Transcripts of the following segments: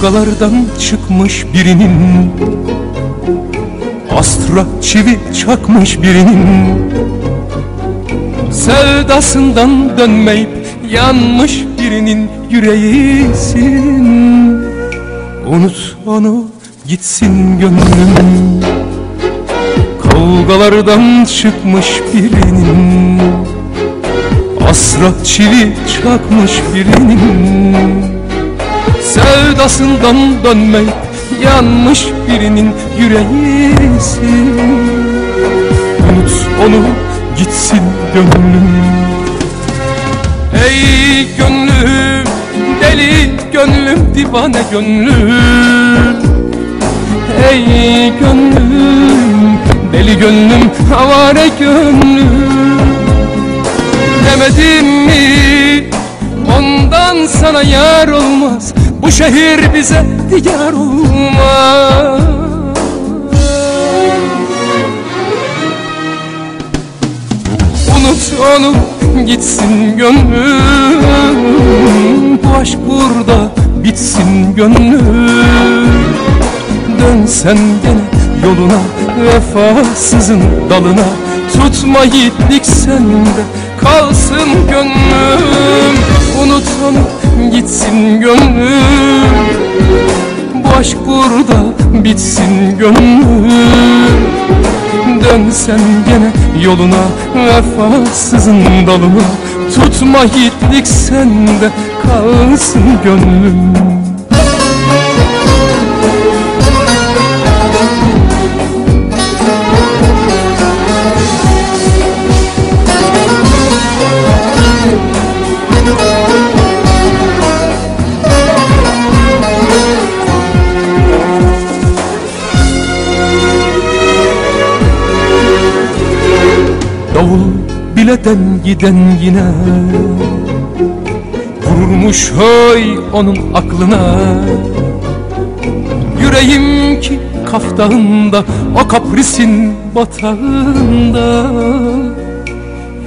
Kavgalardan çıkmış birinin Astra çivi çakmış birinin Sevdasından dönmeyip yanmış birinin yüreğisin. Unut onu gitsin gönlüm. Kavgalardan çıkmış birinin Asra çivi çakmış birinin Sevdasından dönmeyip yanmış birinin yüreğisin Unut onu gitsin gönlüm. Ey gönlüm deli gönlüm divane gönlüm. Ey gönlüm deli gönlüm havare gönlüm. Demedim mi ondan sana yar olmaz şehir bize diyar olmaz. Unut onu gitsin gönlüm. Bu aşk burada bitsin gönlüm. Dön sen gene yoluna vefasızın dalına. Tutma yiğitlik sende kalsın gönlüm. Unut onu gitsin gönlüm. Bu aşk burada bitsin gönlüm. Dön sen gene yoluna vefasızın dalına. Tutma yiğitlik sende kalsın gönlüm bileden giden yine Vurmuş hay onun aklına Yüreğim ki kaftağında O kaprisin batağında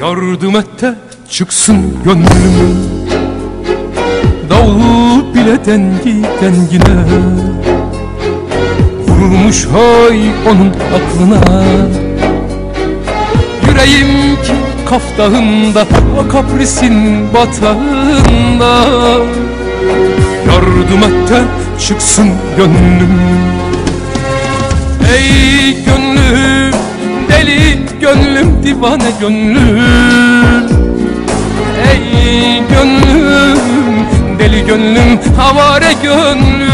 Yardım et de çıksın gönlüm Davul bileden giden yine Vurmuş hay onun aklına Yüreğim ki kaftağında O kaprisin batağında. Yardım et de çıksın gönlüm. Ey gönlüm deli gönlüm divane gönlüm. Ey gönlüm deli gönlüm havare gönlüm.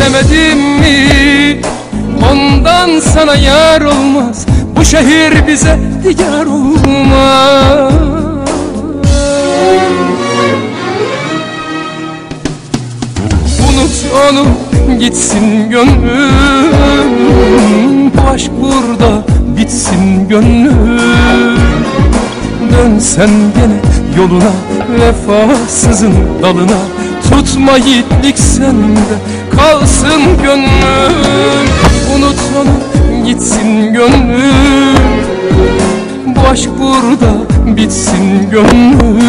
Demedim mi ondan sana yar olmaz Bu şehir bize diyar olmaz. Unut onu gitsin gönlüm. Bu aşk burada bitsin gönlüm. Dön sen gene yoluna vefasızın dalına. Tutma yiğitlik sende kalsın gönlüm. Unut onu gitsin gönlüm gönlüm.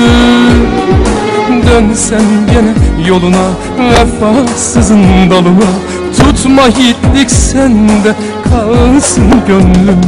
Dön sen gene yoluna vefasızın dalına. Tutma yiğitlik sende kalsın gönlüm